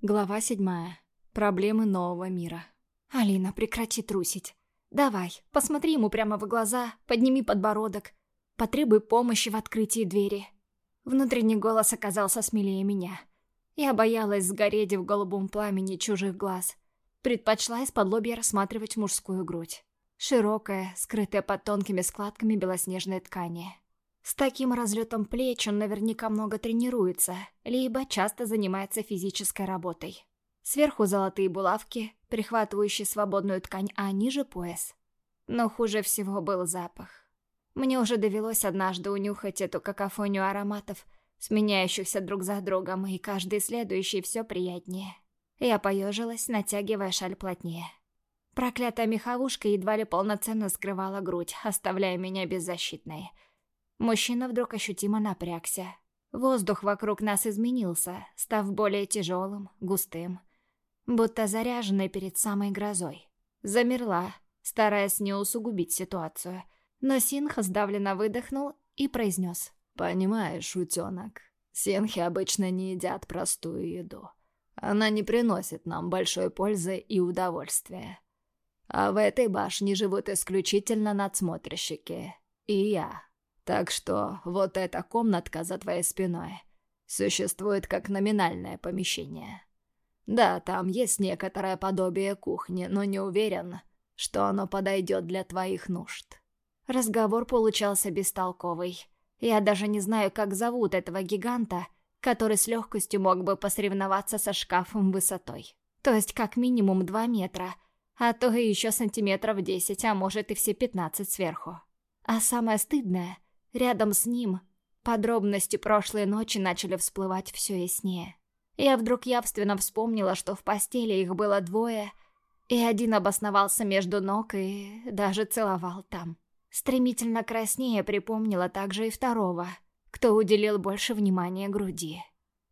Глава седьмая. Проблемы нового мира. «Алина, прекрати трусить. Давай, посмотри ему прямо в глаза, подними подбородок, потребуй помощи в открытии двери». Внутренний голос оказался смелее меня. Я боялась сгореть в голубом пламени чужих глаз. Предпочла из-под лобья рассматривать мужскую грудь. Широкая, скрытая под тонкими складками белоснежной ткани. С таким разлетом плеч он наверняка много тренируется, либо часто занимается физической работой. Сверху золотые булавки, прихватывающие свободную ткань, а ниже пояс. Но хуже всего был запах. Мне уже довелось однажды унюхать эту какофонию ароматов, сменяющихся друг за другом, и каждый следующий все приятнее. Я поежилась, натягивая шаль плотнее. Проклятая меховушка едва ли полноценно скрывала грудь, оставляя меня беззащитной — Мужчина вдруг ощутимо напрягся. Воздух вокруг нас изменился, став более тяжелым, густым. Будто заряженный перед самой грозой. Замерла, стараясь не усугубить ситуацию. Но Синх сдавленно выдохнул и произнес. «Понимаешь, утенок, синхи обычно не едят простую еду. Она не приносит нам большой пользы и удовольствия. А в этой башне живут исключительно надсмотрщики. И я, так что вот эта комнатка за твоей спиной существует как номинальное помещение. Да, там есть некоторое подобие кухни, но не уверен, что оно подойдет для твоих нужд. Разговор получался бестолковый. Я даже не знаю, как зовут этого гиганта, который с легкостью мог бы посоревноваться со шкафом высотой. То есть как минимум 2 метра, а то и еще сантиметров 10, а может и все 15 сверху. А самое стыдное — Рядом с ним подробности прошлой ночи начали всплывать все яснее. Я вдруг явственно вспомнила, что в постели их было двое, и один обосновался между ног и даже целовал там. Стремительно краснее припомнила также и второго, кто уделил больше внимания груди.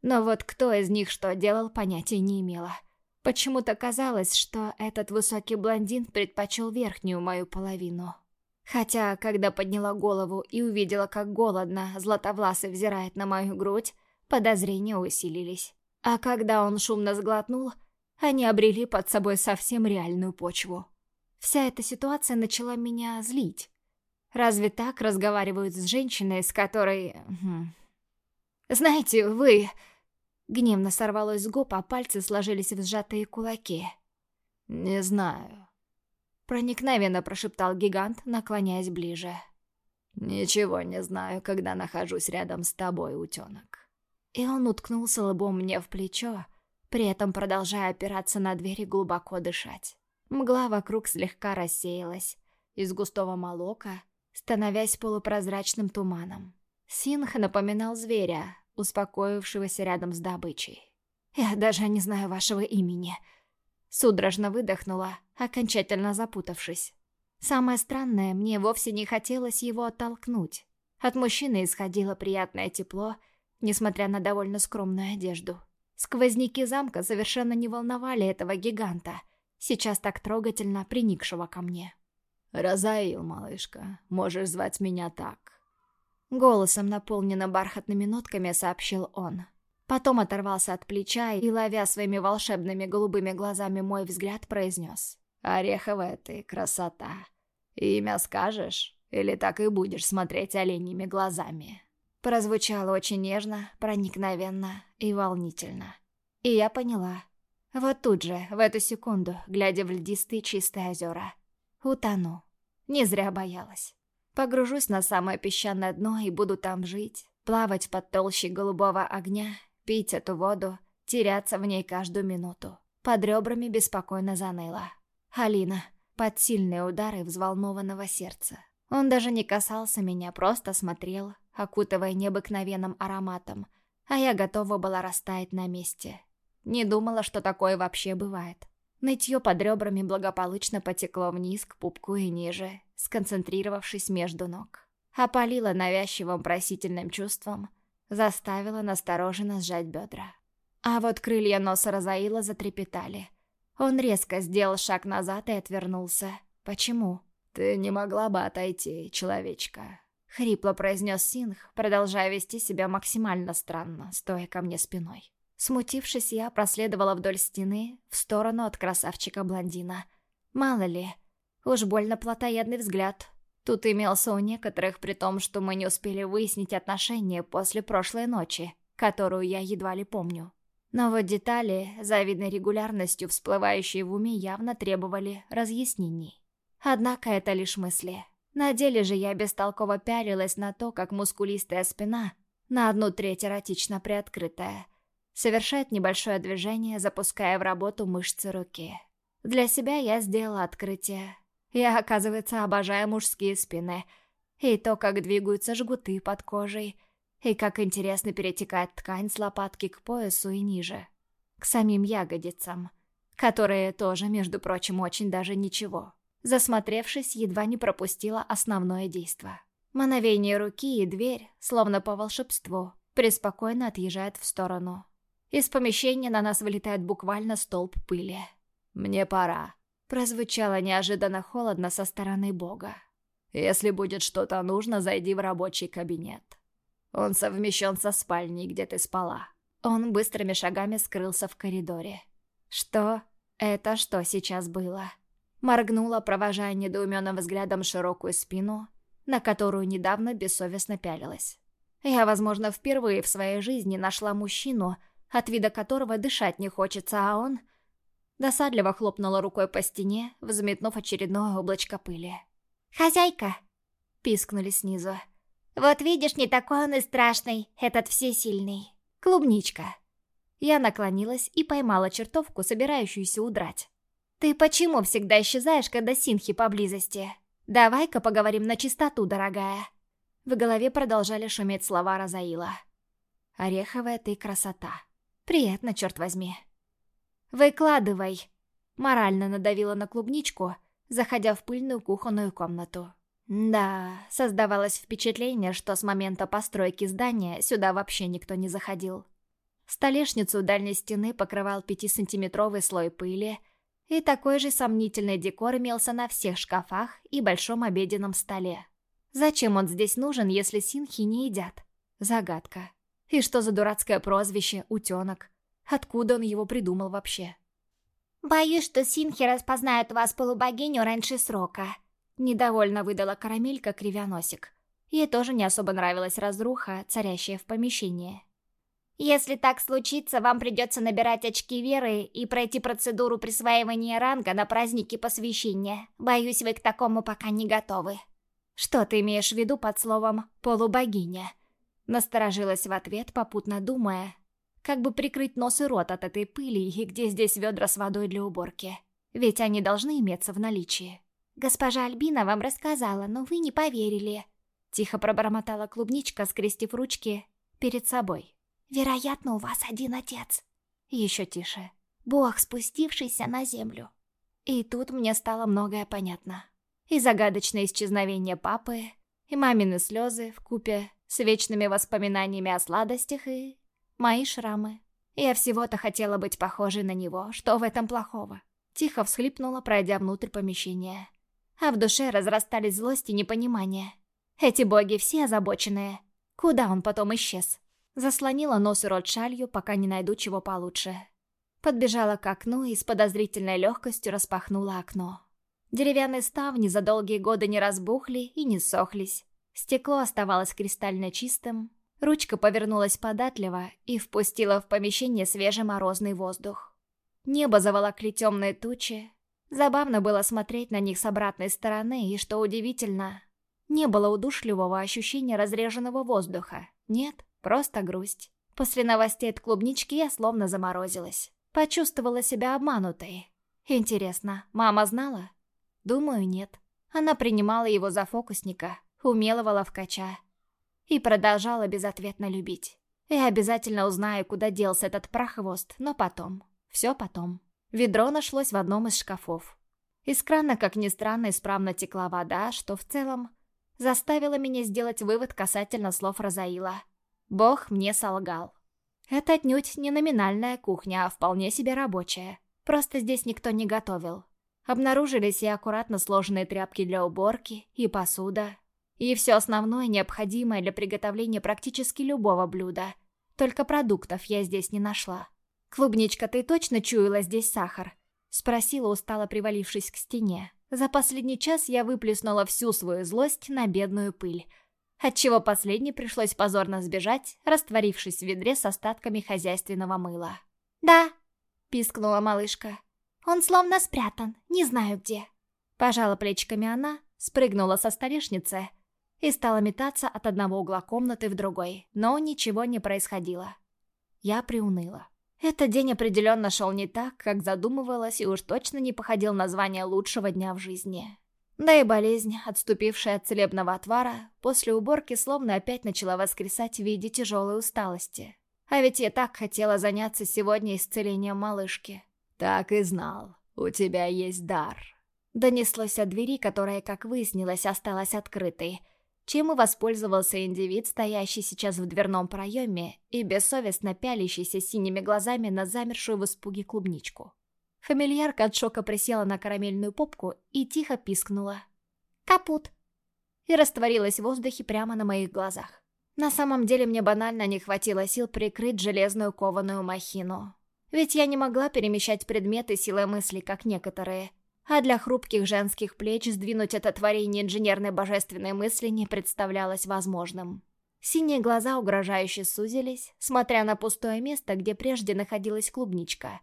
Но вот кто из них что делал, понятия не имела. Почему-то казалось, что этот высокий блондин предпочел верхнюю мою половину. Хотя, когда подняла голову и увидела, как голодно Златовласый взирает на мою грудь, подозрения усилились. А когда он шумно сглотнул, они обрели под собой совсем реальную почву. Вся эта ситуация начала меня злить. Разве так разговаривают с женщиной, с которой... Хм. «Знаете, вы...» Гневно сорвалось с губ, а пальцы сложились в сжатые кулаки. «Не знаю», Проникновенно прошептал гигант, наклоняясь ближе. «Ничего не знаю, когда нахожусь рядом с тобой, утенок». И он уткнулся лбом мне в плечо, при этом продолжая опираться на дверь и глубоко дышать. Мгла вокруг слегка рассеялась, из густого молока, становясь полупрозрачным туманом. Синх напоминал зверя, успокоившегося рядом с добычей. «Я даже не знаю вашего имени», Судорожно выдохнула, окончательно запутавшись. Самое странное, мне вовсе не хотелось его оттолкнуть. От мужчины исходило приятное тепло, несмотря на довольно скромную одежду. Сквозняки замка совершенно не волновали этого гиганта, сейчас так трогательно приникшего ко мне. «Розаил, малышка, можешь звать меня так». Голосом, наполненным бархатными нотками, сообщил он. Потом оторвался от плеча и, ловя своими волшебными голубыми глазами мой взгляд, произнес. «Ореховая ты, красота. Имя скажешь? Или так и будешь смотреть оленьими глазами?» Прозвучало очень нежно, проникновенно и волнительно. И я поняла. Вот тут же, в эту секунду, глядя в льдистые чистые озера. Утону. Не зря боялась. Погружусь на самое песчаное дно и буду там жить, плавать под толщей голубого огня пить эту воду, теряться в ней каждую минуту. Под ребрами беспокойно заныло. Алина, под сильные удары взволнованного сердца. Он даже не касался меня, просто смотрел, окутывая необыкновенным ароматом, а я готова была растаять на месте. Не думала, что такое вообще бывает. Нытье под ребрами благополучно потекло вниз к пупку и ниже, сконцентрировавшись между ног. Опалило навязчивым просительным чувством, заставила настороженно сжать бедра. А вот крылья носа Розаила затрепетали. Он резко сделал шаг назад и отвернулся. Почему? «Ты не могла бы отойти, человечка?» Хрипло произнес Синх, продолжая вести себя максимально странно, стоя ко мне спиной. Смутившись, я проследовала вдоль стены в сторону от красавчика-блондина. Мало ли, уж больно плотоядный взгляд. Тут имелся у некоторых, при том, что мы не успели выяснить отношения после прошлой ночи, которую я едва ли помню. Но вот детали, завидной регулярностью всплывающие в уме, явно требовали разъяснений. Однако это лишь мысли. На деле же я бестолково пялилась на то, как мускулистая спина, на одну треть эротично приоткрытая, совершает небольшое движение, запуская в работу мышцы руки. Для себя я сделала открытие. Я, оказывается, обожаю мужские спины. И то, как двигаются жгуты под кожей, и как интересно перетекает ткань с лопатки к поясу и ниже. К самим ягодицам, которые тоже, между прочим, очень даже ничего. Засмотревшись, едва не пропустила основное действо. Мановение руки и дверь, словно по волшебству, преспокойно отъезжает в сторону. Из помещения на нас вылетает буквально столб пыли. «Мне пора», — прозвучало неожиданно холодно со стороны бога. «Если будет что-то нужно, зайди в рабочий кабинет. Он совмещен со спальней, где ты спала». Он быстрыми шагами скрылся в коридоре. «Что? Это что сейчас было?» Моргнула, провожая недоуменным взглядом широкую спину, на которую недавно бессовестно пялилась. Я, возможно, впервые в своей жизни нашла мужчину, от вида которого дышать не хочется, а он... Досадливо хлопнула рукой по стене, взметнув очередное облачко пыли. «Хозяйка!» — пискнули снизу. «Вот видишь, не такой он и страшный, этот всесильный. Клубничка!» Я наклонилась и поймала чертовку, собирающуюся удрать. «Ты почему всегда исчезаешь, когда синхи поблизости? Давай-ка поговорим на чистоту, дорогая!» В голове продолжали шуметь слова Розаила. «Ореховая ты красота!» Приятно, черт возьми. «Выкладывай!» Морально надавила на клубничку, заходя в пыльную кухонную комнату. Да, создавалось впечатление, что с момента постройки здания сюда вообще никто не заходил. Столешницу дальней стены покрывал пятисантиметровый слой пыли, и такой же сомнительный декор имелся на всех шкафах и большом обеденном столе. Зачем он здесь нужен, если синхи не едят? Загадка. И что за дурацкое прозвище «утенок»? Откуда он его придумал вообще? «Боюсь, что синхи распознают вас, полубогиню, раньше срока», — недовольно выдала карамелька, кривя носик. Ей тоже не особо нравилась разруха, царящая в помещении. «Если так случится, вам придется набирать очки веры и пройти процедуру присваивания ранга на празднике посвящения. Боюсь, вы к такому пока не готовы». «Что ты имеешь в виду под словом «полубогиня»?» Насторожилась в ответ, попутно думая, как бы прикрыть нос и рот от этой пыли и где здесь ведра с водой для уборки. Ведь они должны иметься в наличии. «Госпожа Альбина вам рассказала, но вы не поверили», — тихо пробормотала клубничка, скрестив ручки перед собой. «Вероятно, у вас один отец». Еще тише. «Бог, спустившийся на землю». И тут мне стало многое понятно. И загадочное исчезновение папы, и мамины слезы в купе с вечными воспоминаниями о сладостях и... мои шрамы. Я всего-то хотела быть похожей на него, что в этом плохого? Тихо всхлипнула, пройдя внутрь помещения. А в душе разрастались злость и непонимание. Эти боги все озабоченные. Куда он потом исчез? Заслонила нос и рот шалью, пока не найду чего получше. Подбежала к окну и с подозрительной легкостью распахнула окно. Деревянные ставни за долгие годы не разбухли и не сохлись. Стекло оставалось кристально чистым, ручка повернулась податливо и впустила в помещение свежий морозный воздух. Небо заволокли темные тучи. Забавно было смотреть на них с обратной стороны, и, что удивительно, не было удушливого ощущения разреженного воздуха. Нет, просто грусть. После новостей от клубнички я словно заморозилась. Почувствовала себя обманутой. Интересно, мама знала? Думаю, нет. Она принимала его за фокусника, умелого ловкача. И продолжала безответно любить. И обязательно узнаю, куда делся этот прохвост, но потом. Все потом. Ведро нашлось в одном из шкафов. Из крана, как ни странно, исправно текла вода, что в целом заставило меня сделать вывод касательно слов Розаила. Бог мне солгал. Это отнюдь не номинальная кухня, а вполне себе рабочая. Просто здесь никто не готовил. Обнаружились и аккуратно сложенные тряпки для уборки, и посуда, и все основное, необходимое для приготовления практически любого блюда. Только продуктов я здесь не нашла. «Клубничка, ты точно чуяла здесь сахар?» Спросила, устало привалившись к стене. За последний час я выплеснула всю свою злость на бедную пыль, отчего последней пришлось позорно сбежать, растворившись в ведре с остатками хозяйственного мыла. «Да», — пискнула малышка. «Он словно спрятан, не знаю где». Пожала плечиками она, спрыгнула со столешницы и стала метаться от одного угла комнаты в другой, но ничего не происходило. Я приуныла. Этот день определенно шел не так, как задумывалась, и уж точно не походил на звание лучшего дня в жизни. Да и болезнь, отступившая от целебного отвара, после уборки словно опять начала воскресать в виде тяжелой усталости. А ведь я так хотела заняться сегодня исцелением малышки. «Так и знал. У тебя есть дар». Донеслось от двери, которая, как выяснилось, осталась открытой — чем и воспользовался индивид, стоящий сейчас в дверном проеме и бессовестно пялящийся синими глазами на замершую в испуге клубничку. Фамильярка от шока присела на карамельную попку и тихо пискнула. «Капут!» и растворилась в воздухе прямо на моих глазах. На самом деле мне банально не хватило сил прикрыть железную кованую махину. Ведь я не могла перемещать предметы силой мысли, как некоторые – а для хрупких женских плеч сдвинуть это творение инженерной божественной мысли не представлялось возможным. Синие глаза угрожающе сузились, смотря на пустое место, где прежде находилась клубничка,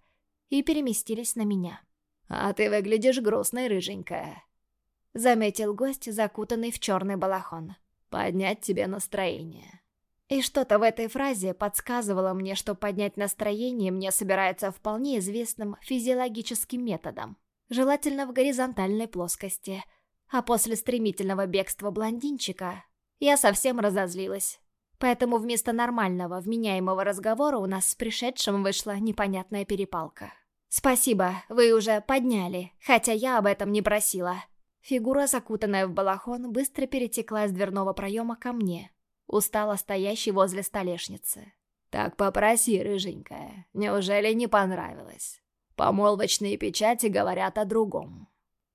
и переместились на меня. «А ты выглядишь грустной, рыженькая», — заметил гость, закутанный в черный балахон. «Поднять тебе настроение». И что-то в этой фразе подсказывало мне, что поднять настроение мне собирается вполне известным физиологическим методом желательно в горизонтальной плоскости. А после стремительного бегства блондинчика я совсем разозлилась. Поэтому вместо нормального, вменяемого разговора у нас с пришедшим вышла непонятная перепалка. «Спасибо, вы уже подняли, хотя я об этом не просила». Фигура, закутанная в балахон, быстро перетекла из дверного проема ко мне, устало стоящей возле столешницы. «Так попроси, рыженькая, неужели не понравилось?» Помолвочные печати говорят о другом.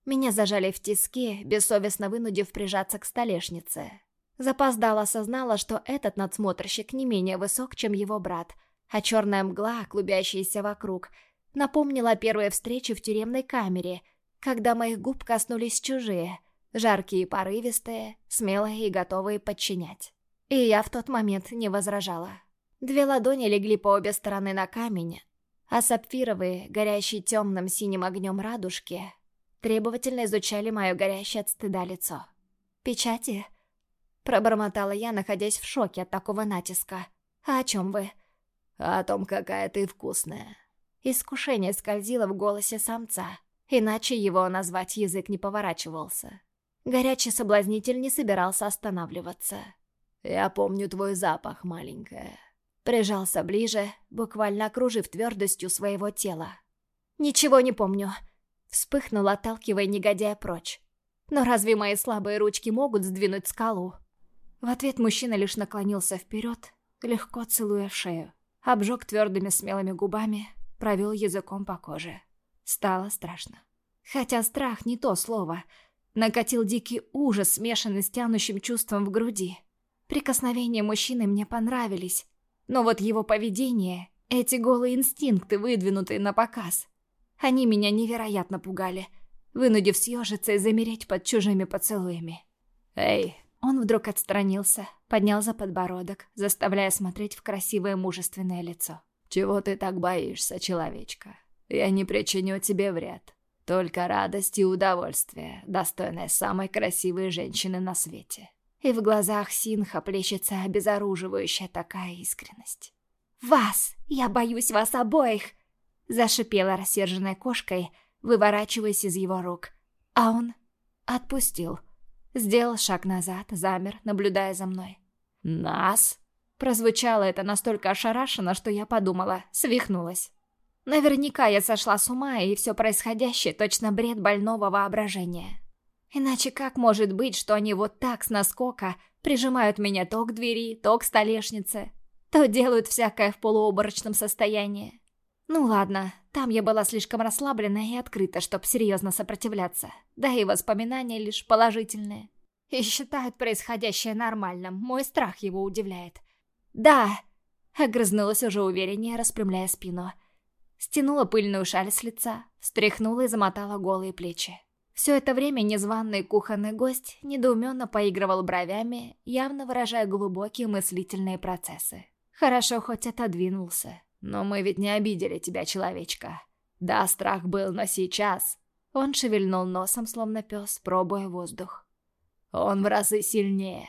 Меня зажали в тиски, бессовестно вынудив прижаться к столешнице. Запоздала осознала, что этот надсмотрщик не менее высок, чем его брат, а черная мгла, клубящаяся вокруг, напомнила о первой встрече в тюремной камере, когда моих губ коснулись чужие, жаркие и порывистые, смелые и готовые подчинять. И я в тот момент не возражала. Две ладони легли по обе стороны на камень, а сапфировые, горящие темным синим огнем радужки, требовательно изучали мое горящее от стыда лицо. «Печати?» Пробормотала я, находясь в шоке от такого натиска. «А о чем вы?» «О том, какая ты вкусная». Искушение скользило в голосе самца, иначе его назвать язык не поворачивался. Горячий соблазнитель не собирался останавливаться. «Я помню твой запах, маленькая». Прижался ближе, буквально окружив твердостью своего тела. «Ничего не помню», — вспыхнул, отталкивая негодяя прочь. «Но разве мои слабые ручки могут сдвинуть скалу?» В ответ мужчина лишь наклонился вперед, легко целуя шею. Обжег твердыми смелыми губами, провел языком по коже. Стало страшно. Хотя страх не то слово. Накатил дикий ужас, смешанный с тянущим чувством в груди. Прикосновения мужчины мне понравились, но вот его поведение, эти голые инстинкты, выдвинутые на показ, они меня невероятно пугали, вынудив съежиться и замереть под чужими поцелуями. «Эй!» Он вдруг отстранился, поднял за подбородок, заставляя смотреть в красивое мужественное лицо. «Чего ты так боишься, человечка? Я не причиню тебе вред. Только радость и удовольствие, достойное самой красивой женщины на свете». И в глазах Синха плещется обезоруживающая такая искренность. «Вас! Я боюсь вас обоих!» Зашипела рассерженной кошкой, выворачиваясь из его рук. А он отпустил. Сделал шаг назад, замер, наблюдая за мной. «Нас?» Прозвучало это настолько ошарашенно, что я подумала, свихнулась. Наверняка я сошла с ума, и все происходящее точно бред больного воображения. Иначе как может быть, что они вот так с наскока прижимают меня то к двери, то к столешнице, то делают всякое в полуоборочном состоянии? Ну ладно, там я была слишком расслаблена и открыта, чтобы серьезно сопротивляться. Да и воспоминания лишь положительные. И считают происходящее нормальным, мой страх его удивляет. «Да!» Огрызнулась уже увереннее, распрямляя спину. Стянула пыльную шаль с лица, встряхнула и замотала голые плечи. Все это время незваный кухонный гость недоуменно поигрывал бровями, явно выражая глубокие мыслительные процессы. Хорошо хоть отодвинулся. Но мы ведь не обидели тебя, человечка. Да, страх был, но сейчас... Он шевельнул носом, словно пес, пробуя воздух. Он в разы сильнее.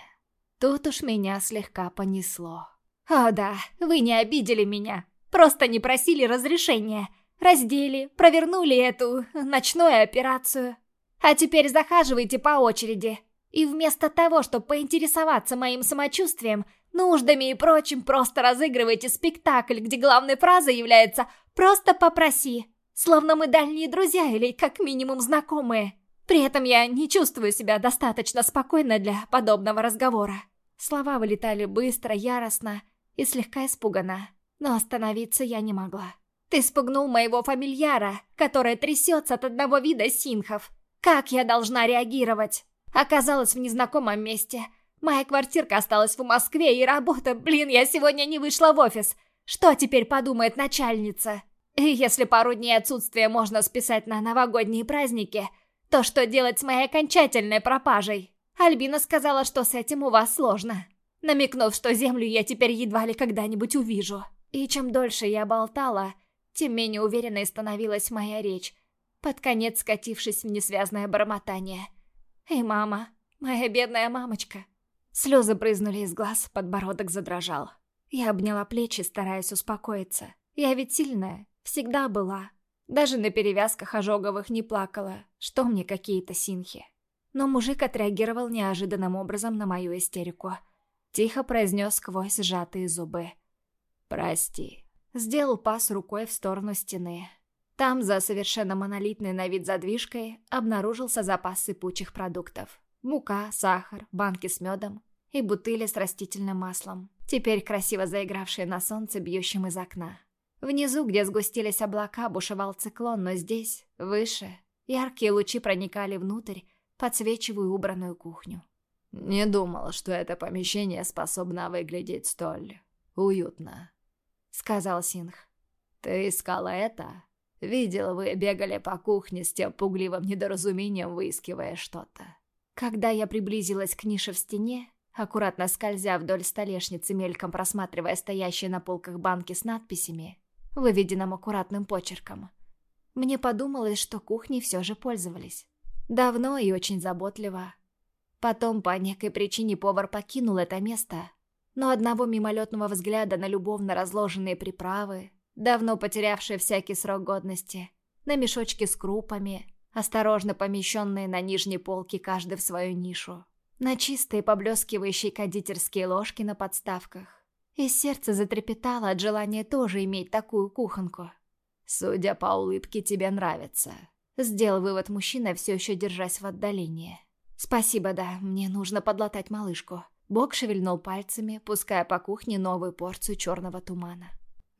Тут уж меня слегка понесло. «О да, вы не обидели меня. Просто не просили разрешения. Раздели, провернули эту ночную операцию. А теперь захаживайте по очереди. И вместо того, чтобы поинтересоваться моим самочувствием, нуждами и прочим, просто разыгрывайте спектакль, где главной фразой является «просто попроси». Словно мы дальние друзья или как минимум знакомые. При этом я не чувствую себя достаточно спокойно для подобного разговора. Слова вылетали быстро, яростно и слегка испуганно. Но остановиться я не могла. Ты спугнул моего фамильяра, который трясется от одного вида синхов. Как я должна реагировать? Оказалась в незнакомом месте. Моя квартирка осталась в Москве, и работа... Блин, я сегодня не вышла в офис. Что теперь подумает начальница? И если пару дней отсутствия можно списать на новогодние праздники, то что делать с моей окончательной пропажей? Альбина сказала, что с этим у вас сложно. Намекнув, что землю я теперь едва ли когда-нибудь увижу. И чем дольше я болтала, тем менее уверенной становилась моя речь, под конец скатившись в несвязное бормотание. «Эй, мама, моя бедная мамочка!» Слезы брызнули из глаз, подбородок задрожал. Я обняла плечи, стараясь успокоиться. Я ведь сильная, всегда была. Даже на перевязках ожоговых не плакала, что мне какие-то синхи. Но мужик отреагировал неожиданным образом на мою истерику. Тихо произнес сквозь сжатые зубы. «Прости». Сделал пас рукой в сторону стены. Там, за совершенно монолитной на вид задвижкой, обнаружился запас сыпучих продуктов. Мука, сахар, банки с медом и бутыли с растительным маслом, теперь красиво заигравшие на солнце, бьющем из окна. Внизу, где сгустились облака, бушевал циклон, но здесь, выше, яркие лучи проникали внутрь, подсвечивая убранную кухню. «Не думал, что это помещение способно выглядеть столь уютно», — сказал Синх. «Ты искала это?» Видел, вы бегали по кухне с тем пугливым недоразумением, выискивая что-то. Когда я приблизилась к нише в стене, аккуратно скользя вдоль столешницы, мельком просматривая стоящие на полках банки с надписями, выведенным аккуратным почерком, мне подумалось, что кухней все же пользовались. Давно и очень заботливо. Потом, по некой причине, повар покинул это место, но одного мимолетного взгляда на любовно разложенные приправы, давно потерявшие всякий срок годности, на мешочки с крупами, осторожно помещенные на нижней полке каждый в свою нишу, на чистые поблескивающие кондитерские ложки на подставках. И сердце затрепетало от желания тоже иметь такую кухонку. «Судя по улыбке, тебе нравится», — сделал вывод мужчина, все еще держась в отдалении. «Спасибо, да, мне нужно подлатать малышку». Бог шевельнул пальцами, пуская по кухне новую порцию черного тумана.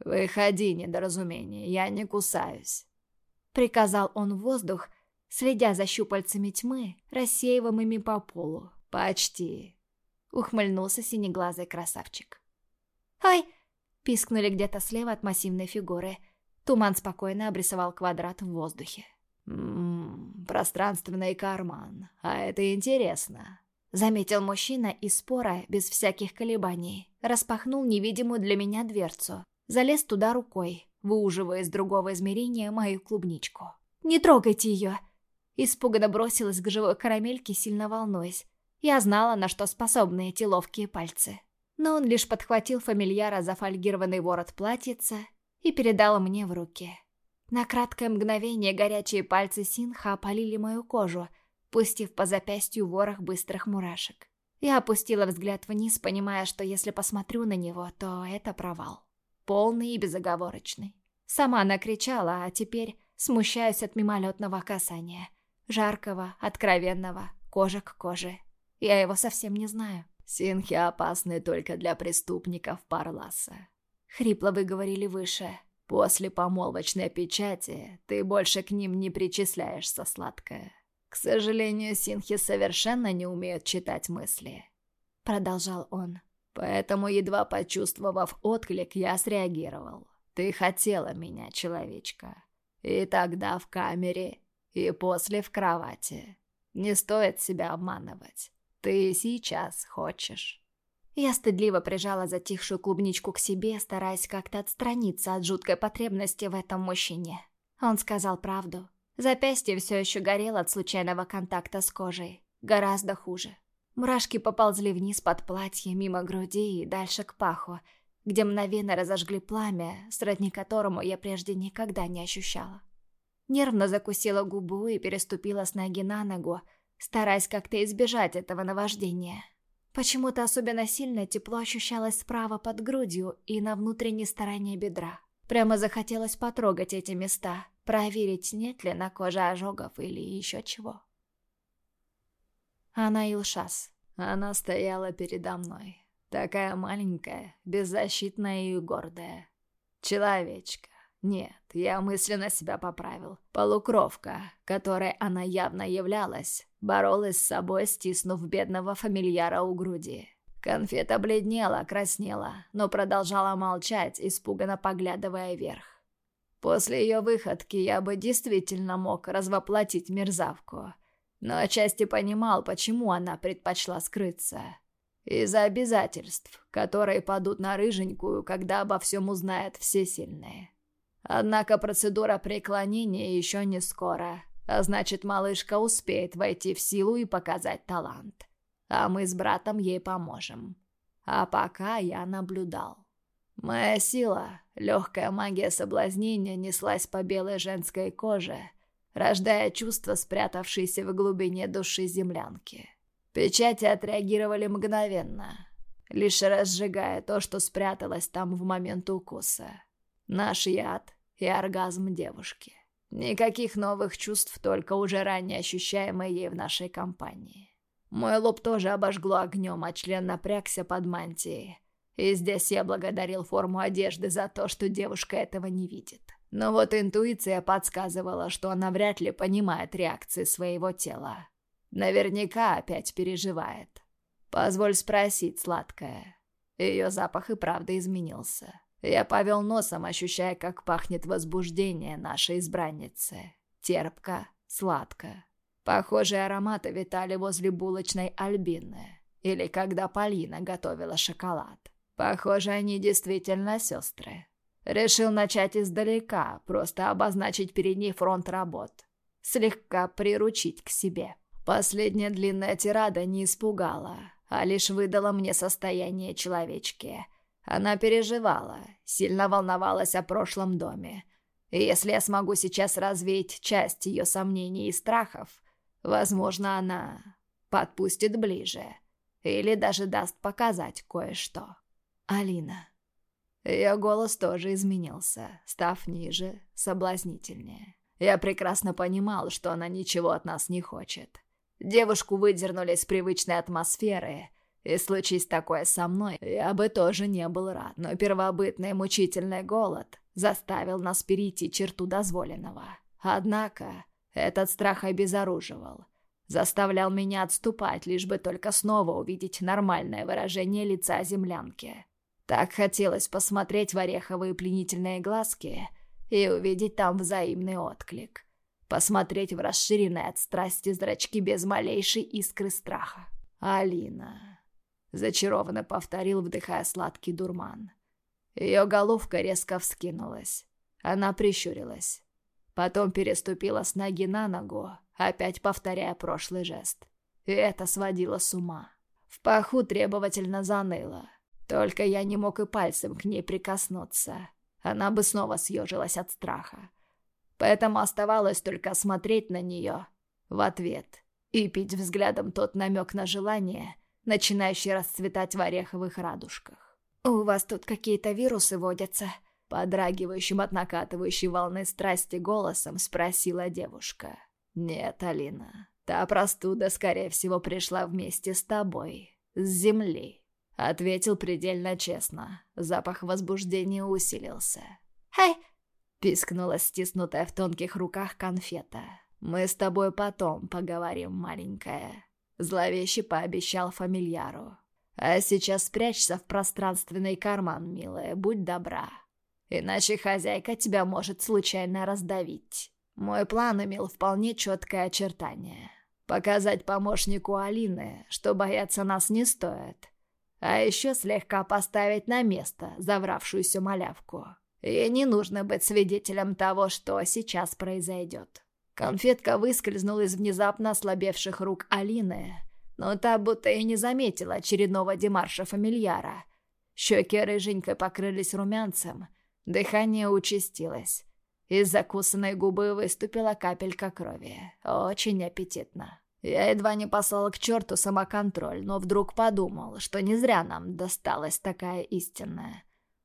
«Выходи, недоразумение, я не кусаюсь», — приказал он в воздух, следя за щупальцами тьмы, рассеиваемыми по полу. «Почти», — ухмыльнулся синеглазый красавчик. «Ай!» — пискнули где-то слева от массивной фигуры. Туман спокойно обрисовал квадрат в воздухе. «Ммм, пространственный карман, а это интересно», — заметил мужчина из спора без всяких колебаний. Распахнул невидимую для меня дверцу, Залез туда рукой, выуживая из другого измерения мою клубничку. «Не трогайте ее!» Испуганно бросилась к живой карамельке, сильно волнуясь. Я знала, на что способны эти ловкие пальцы. Но он лишь подхватил фамильяра за фольгированный ворот платьица и передал мне в руки. На краткое мгновение горячие пальцы Синха опалили мою кожу, пустив по запястью ворох быстрых мурашек. Я опустила взгляд вниз, понимая, что если посмотрю на него, то это провал полный и безоговорочный. Сама накричала, а теперь смущаюсь от мимолетного касания. Жаркого, откровенного, кожа к коже. Я его совсем не знаю. «Синхи опасны только для преступников Парласа», — хрипло выговорили выше. «После помолвочной печати ты больше к ним не причисляешься, сладкая. К сожалению, синхи совершенно не умеют читать мысли», — продолжал он. Поэтому, едва почувствовав отклик, я среагировал. Ты хотела меня, человечка. И тогда в камере, и после в кровати. Не стоит себя обманывать. Ты сейчас хочешь. Я стыдливо прижала затихшую клубничку к себе, стараясь как-то отстраниться от жуткой потребности в этом мужчине. Он сказал правду. Запястье все еще горело от случайного контакта с кожей. Гораздо хуже. Мурашки поползли вниз под платье, мимо груди и дальше к паху, где мгновенно разожгли пламя, сродни которому я прежде никогда не ощущала. Нервно закусила губу и переступила с ноги на ногу, стараясь как-то избежать этого наваждения. Почему-то особенно сильно тепло ощущалось справа под грудью и на внутренней стороне бедра. Прямо захотелось потрогать эти места, проверить, нет ли на коже ожогов или еще чего. Она Илшас. Она стояла передо мной. Такая маленькая, беззащитная и гордая. Человечка. Нет, я мысленно себя поправил. Полукровка, которой она явно являлась, боролась с собой, стиснув бедного фамильяра у груди. Конфета бледнела, краснела, но продолжала молчать, испуганно поглядывая вверх. После ее выходки я бы действительно мог развоплотить мерзавку, но отчасти понимал, почему она предпочла скрыться. Из-за обязательств, которые падут на рыженькую, когда обо всем узнают все сильные. Однако процедура преклонения еще не скоро, а значит, малышка успеет войти в силу и показать талант. А мы с братом ей поможем. А пока я наблюдал. Моя сила, легкая магия соблазнения, неслась по белой женской коже, рождая чувства, спрятавшиеся в глубине души землянки. Печати отреагировали мгновенно, лишь разжигая то, что спряталось там в момент укуса. Наш яд и оргазм девушки. Никаких новых чувств, только уже ранее ощущаемые ей в нашей компании. Мой лоб тоже обожгло огнем, а член напрягся под мантией. И здесь я благодарил форму одежды за то, что девушка этого не видит. Но вот интуиция подсказывала, что она вряд ли понимает реакции своего тела. Наверняка опять переживает. Позволь спросить, сладкая. Ее запах и правда изменился. Я повел носом, ощущая, как пахнет возбуждение нашей избранницы. Терпко, сладко. Похожие ароматы витали возле булочной Альбины. Или когда Полина готовила шоколад. Похоже, они действительно сестры. Решил начать издалека, просто обозначить перед ней фронт работ. Слегка приручить к себе. Последняя длинная тирада не испугала, а лишь выдала мне состояние человечки — она переживала, сильно волновалась о прошлом доме. И если я смогу сейчас развеять часть ее сомнений и страхов, возможно, она подпустит ближе. Или даже даст показать кое-что. Алина. Ее голос тоже изменился, став ниже, соблазнительнее. Я прекрасно понимал, что она ничего от нас не хочет. Девушку выдернули из привычной атмосферы, и случись такое со мной, я бы тоже не был рад, но первобытный мучительный голод заставил нас перейти черту дозволенного. Однако этот страх обезоруживал, заставлял меня отступать, лишь бы только снова увидеть нормальное выражение лица землянки. Так хотелось посмотреть в ореховые пленительные глазки и увидеть там взаимный отклик. Посмотреть в расширенные от страсти зрачки без малейшей искры страха. Алина... Зачарованно повторил, вдыхая сладкий дурман. Ее головка резко вскинулась. Она прищурилась. Потом переступила с ноги на ногу, опять повторяя прошлый жест. И это сводило с ума. В паху требовательно заныло. Только я не мог и пальцем к ней прикоснуться. Она бы снова съежилась от страха. Поэтому оставалось только смотреть на нее в ответ и пить взглядом тот намек на желание, начинающий расцветать в ореховых радужках. «У вас тут какие-то вирусы водятся?» Подрагивающим от накатывающей волны страсти голосом спросила девушка. «Нет, Алина, та простуда, скорее всего, пришла вместе с тобой. С земли». Ответил предельно честно. Запах возбуждения усилился. «Хай!» — пискнула стиснутая в тонких руках конфета. «Мы с тобой потом поговорим, маленькая». Зловеще пообещал фамильяру. А сейчас спрячься в пространственный карман, милая, будь добра. Иначе хозяйка тебя может случайно раздавить. Мой план имел вполне четкое очертание. Показать помощнику Алины, что бояться нас не стоит. А еще слегка поставить на место завравшуюся малявку. И не нужно быть свидетелем того, что сейчас произойдет. Конфетка выскользнула из внезапно ослабевших рук Алины, но та будто и не заметила очередного демарша фамильяра. Щеки рыженькой покрылись румянцем, дыхание участилось. Из закусанной губы выступила капелька крови. Очень аппетитно. Я едва не послал к черту самоконтроль, но вдруг подумал, что не зря нам досталась такая истинная.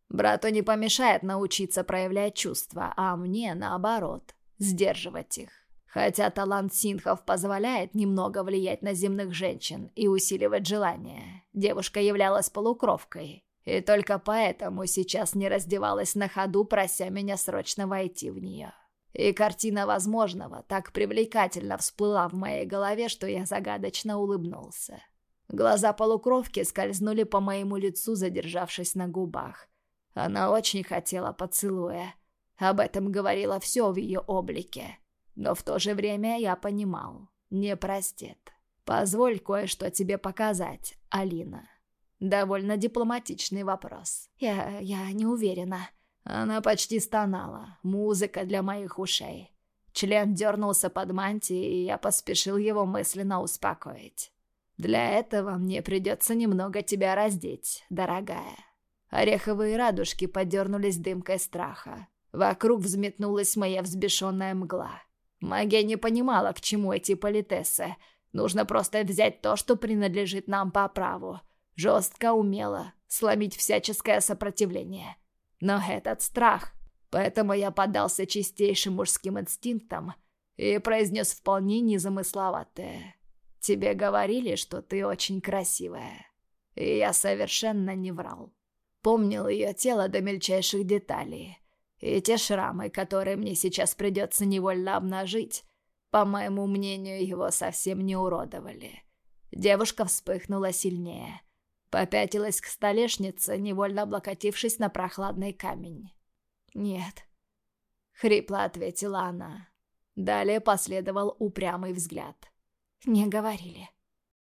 Брату не помешает научиться проявлять чувства, а мне, наоборот, сдерживать их. Хотя талант синхов позволяет немного влиять на земных женщин и усиливать желание, девушка являлась полукровкой. И только поэтому сейчас не раздевалась на ходу, прося меня срочно войти в нее. И картина возможного так привлекательно всплыла в моей голове, что я загадочно улыбнулся. Глаза полукровки скользнули по моему лицу, задержавшись на губах. Она очень хотела поцелуя. Об этом говорило все в ее облике. Но в то же время я понимал, не простит. Позволь кое-что тебе показать, Алина. Довольно дипломатичный вопрос. Я... я не уверена. Она почти стонала. Музыка для моих ушей. Член дернулся под мантией, и я поспешил его мысленно успокоить. Для этого мне придется немного тебя раздеть, дорогая. Ореховые радужки подернулись дымкой страха. Вокруг взметнулась моя взбешенная мгла. Магия не понимала, к чему эти политессы. Нужно просто взять то, что принадлежит нам по праву. Жестко, умело, сломить всяческое сопротивление. Но этот страх... Поэтому я поддался чистейшим мужским инстинктам и произнес вполне незамысловатое. «Тебе говорили, что ты очень красивая». И я совершенно не врал. Помнил ее тело до мельчайших деталей. И те шрамы, которые мне сейчас придется невольно обнажить, по моему мнению, его совсем не уродовали. Девушка вспыхнула сильнее. Попятилась к столешнице, невольно облокотившись на прохладный камень. «Нет», — хрипло ответила она. Далее последовал упрямый взгляд. «Не говорили».